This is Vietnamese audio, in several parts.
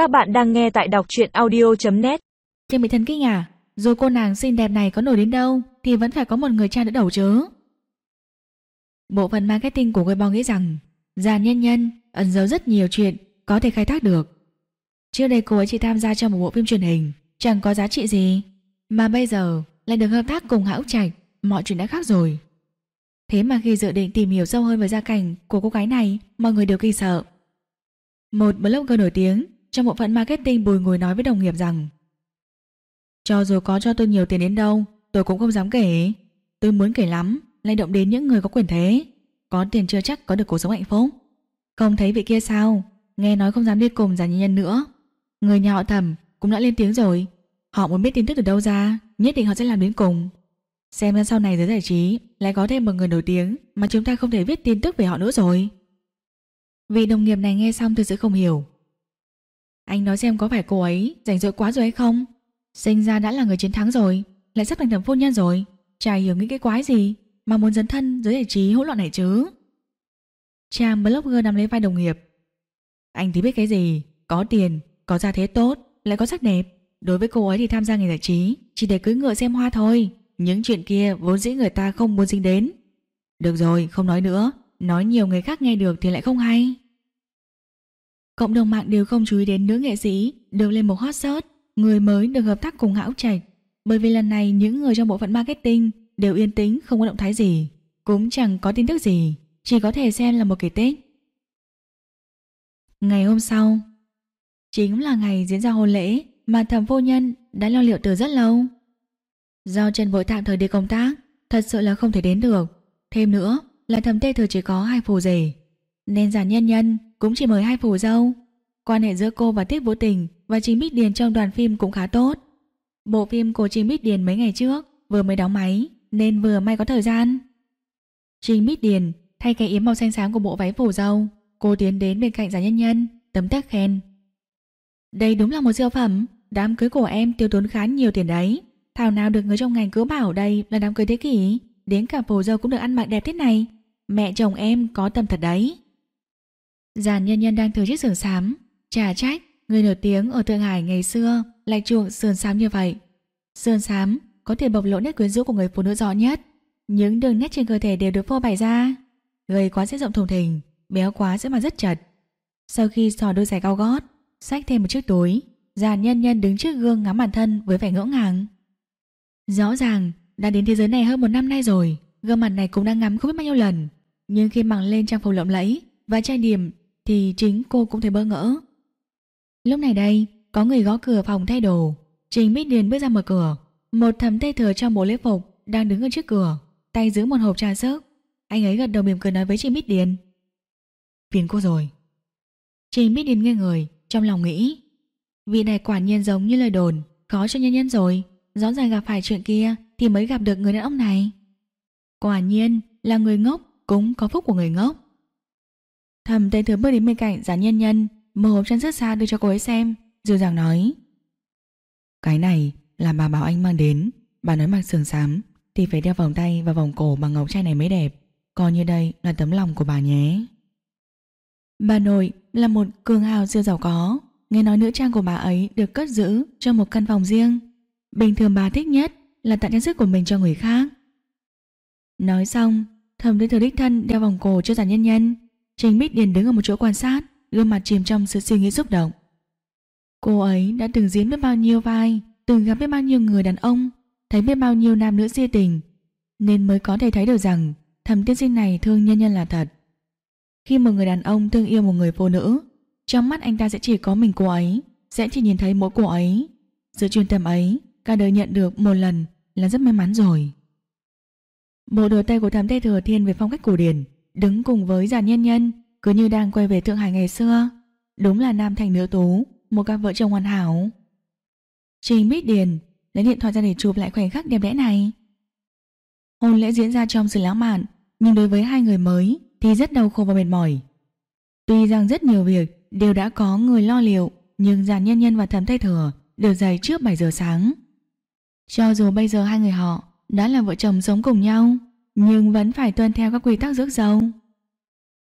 Các bạn đang nghe tại đọc truyện audio.net Trên bị Thần kinh à Dù cô nàng xinh đẹp này có nổi đến đâu Thì vẫn phải có một người cha đỡ đầu chứ. Bộ phận marketing của Weibo nghĩ rằng, Già nhân nhân ẩn giấu rất nhiều chuyện Có thể khai thác được. Trước đây cô ấy chỉ tham gia trong một bộ phim truyền hình, Chẳng có giá trị gì. Mà bây giờ lại được hợp tác cùng Hão Trạch, Mọi chuyện đã khác rồi. Thế mà khi dự định tìm hiểu sâu hơn về gia cảnh Của cô gái này, Mọi người đều kinh sợ. Một blogger nổi tiếng trong bộ phận marketing bùi ngồi nói với đồng nghiệp rằng, Cho dù có cho tôi nhiều tiền đến đâu, Tôi cũng không dám kể. Tôi muốn kể lắm, lay động đến những người có quyền thế. Có tiền chưa chắc có được cuộc sống hạnh phúc. Không thấy vị kia sao? Nghe nói không dám đi cùng già nhân nhân nữa. Người nhà họ thầm cũng đã lên tiếng rồi. Họ muốn biết tin tức từ đâu ra, Nhất định họ sẽ làm đến cùng. Xem ra sau này giới giải trí Lại có thêm một người nổi tiếng Mà chúng ta không thể viết tin tức về họ nữa rồi. Vị đồng nghiệp này nghe xong thực sự không hiểu. Anh nói xem có phải cô ấy Rảnh rỗi quá rồi hay không? Sinh ra đã là người chiến thắng rồi Lại sắp thành thẩm phu nhân rồi. Chả hiểu nghĩ cái quái gì Mà muốn dấn thân giới giải trí hỗn loạn này chứ. Trang blogger nắm lấy vai đồng nghiệp. Anh thì biết cái gì? Có tiền, có gia thế tốt Lại có sắc đẹp. Đối với cô ấy thì tham gia nghề giải trí Chỉ để cưới ngựa xem hoa thôi. Những chuyện kia vốn dĩ người ta không muốn dính đến. Được rồi không nói nữa. Nói nhiều người khác nghe được thì lại không hay. Cộng đồng mạng đều không chú ý đến nữ nghệ sĩ, Được lên một hot search, Người mới được hợp tác cùng Hão Trạch. Bởi vì lần này những người trong bộ phận marketing Đều yên tĩnh, không có động thái gì, Cũng chẳng có tin tức gì, Chỉ có thể xem là một kỳ tích. Ngày hôm sau, Chính là ngày diễn ra hôn lễ Mà thẩm vô nhân đã lo liệu từ rất lâu. Do Trần vội tạm thời đi công tác, Thật sự là không thể đến được. Thêm nữa, là thẩm tê thừa chỉ có hai phù rể nên giản nhân nhân Cũng chỉ mời hai phù dâu. Quan hệ giữa cô và Tiết Vũ Tình Và Trình Bích Điền trong đoàn phim cũng khá tốt. Bộ phim của Trình Bích Điền mấy ngày trước Vừa mới đóng máy Nên vừa may có thời gian. Trình Bích Điền thay cái yếm màu xanh sáng của bộ váy phù dâu, Cô tiến đến bên cạnh giản nhân nhân, Tấm tắc khen. Đây đúng là một siêu phẩm, Đám cưới của em tiêu tốn khá nhiều tiền đấy. Thảo nào được người trong ngành cứ bảo đây là đám cưới thế kỷ, Đến cả phù dâu cũng được ăn mặc đẹp thế này. Mẹ chồng em có tâm thật đấy. Giàn nhân nhân đang thử chiếc sườn xám. Chả trách, Người nổi tiếng ở Thượng Hải ngày xưa Lại chuộng sườn xám như vậy. Sườn xám có thể bộc lộ nét quyến rũ của người phụ nữ rõ nhất. Những đường nét trên cơ thể đều được phô bày ra. Gầy quá sẽ rộng thùng thình, Béo quá sẽ mà rất chật. Sau khi sò đôi giày cao gót, Xách thêm một chiếc túi Giàn nhân nhân đứng trước gương ngắm bản thân với vẻ ngỡ ngàng. Rõ ràng, đã đến thế giới này hơn một năm nay rồi, Gương mặt này cũng đang ngắm không biết bao nhiêu lần. Nhưng khi mặc lên trang phục lộng lẫy Và trang điểm thì chính cô cũng thấy bỡ ngỡ. Lúc này đây, Có người gõ cửa phòng thay đồ. Trình Bích Điền bước ra mở cửa. Một thầm tay thừa trong bộ lễ phục Đang đứng ở trước cửa, Tay giữ một hộp trà sớt. Anh ấy gật đầu mỉm cười nói với Trình Bích Điền. Phiền cô rồi. Trình Bích Điền nghe người, Trong lòng nghĩ. Vị này quả nhiên giống như lời đồn Khó cho nhân nhân rồi. Rõ ràng gặp phải chuyện kia Thì mới gặp được người đàn ông này. Quả nhiên là người ngốc Cũng có phúc của người ngốc. Thầm tên thứ bước đến bên cạnh giả nhân nhân, Mở hộp chân rất xa đưa cho cô ấy xem, Dịu dàng nói. Cái này là bà bảo anh mang đến. Bà nói mặc sườn xám, Thì phải đeo vòng tay và vòng cổ bằng ngọc trai này mới đẹp. Coi như đây là tấm lòng của bà nhé. Bà nội là một cường hào siêu giàu có. Nghe nói nữ trang của bà ấy được cất giữ trong một căn phòng riêng. Bình thường bà thích nhất là tặng trang sức của mình cho người khác. Nói xong, Thầm đưa thừa đích thân đeo vòng cổ cho giả nhân nhân. Trình Bích Điền đứng ở một chỗ quan sát, Gương mặt chìm trong sự suy nghĩ xúc động. Cô ấy đã từng diễn biết bao nhiêu vai, Từng gặp biết bao nhiêu người đàn ông, Thấy biết bao nhiêu nam nữ si tình, Nên mới có thể thấy được rằng Thầm tiên sinh này thương nhân nhân là thật. Khi một người đàn ông thương yêu một người phụ nữ, Trong mắt anh ta sẽ chỉ có mình cô ấy, Sẽ chỉ nhìn thấy mỗi cô ấy. Sự chuyên tâm ấy Cả đời nhận được một lần là rất may mắn rồi. Bộ đồ tây của thẩm tay thừa thiên về phong cách cổ điển. Đứng cùng với giàn nhân nhân, Cứ như đang quay về Thượng Hải ngày xưa. Đúng là nam thành nữ tú, Một cặp vợ chồng hoàn hảo. Trình Bích Điền lấy điện thoại ra để chụp lại khoảnh khắc đẹp đẽ này. Hôn lễ diễn ra trong sự lãng mạn, Nhưng đối với hai người mới Thì rất đau khổ và mệt mỏi. Tuy rằng rất nhiều việc đều đã có người lo liệu, Nhưng giàn nhân nhân và thẩm thay thừa Đều dậy trước 7 giờ sáng. Cho dù bây giờ hai người họ Đã là vợ chồng sống cùng nhau nhưng vẫn phải tuân theo các quy tắc rước dâu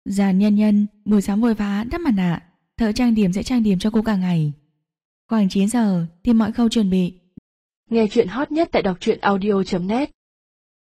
già nhân nhân, buổi sáng vội vã, đắp mặt nạ thợ trang điểm sẽ trang điểm cho cô cả ngày. Khoảng 9 giờ thì mọi khâu chuẩn bị. Nghe chuyện hot nhất tại đọc truyện audio.net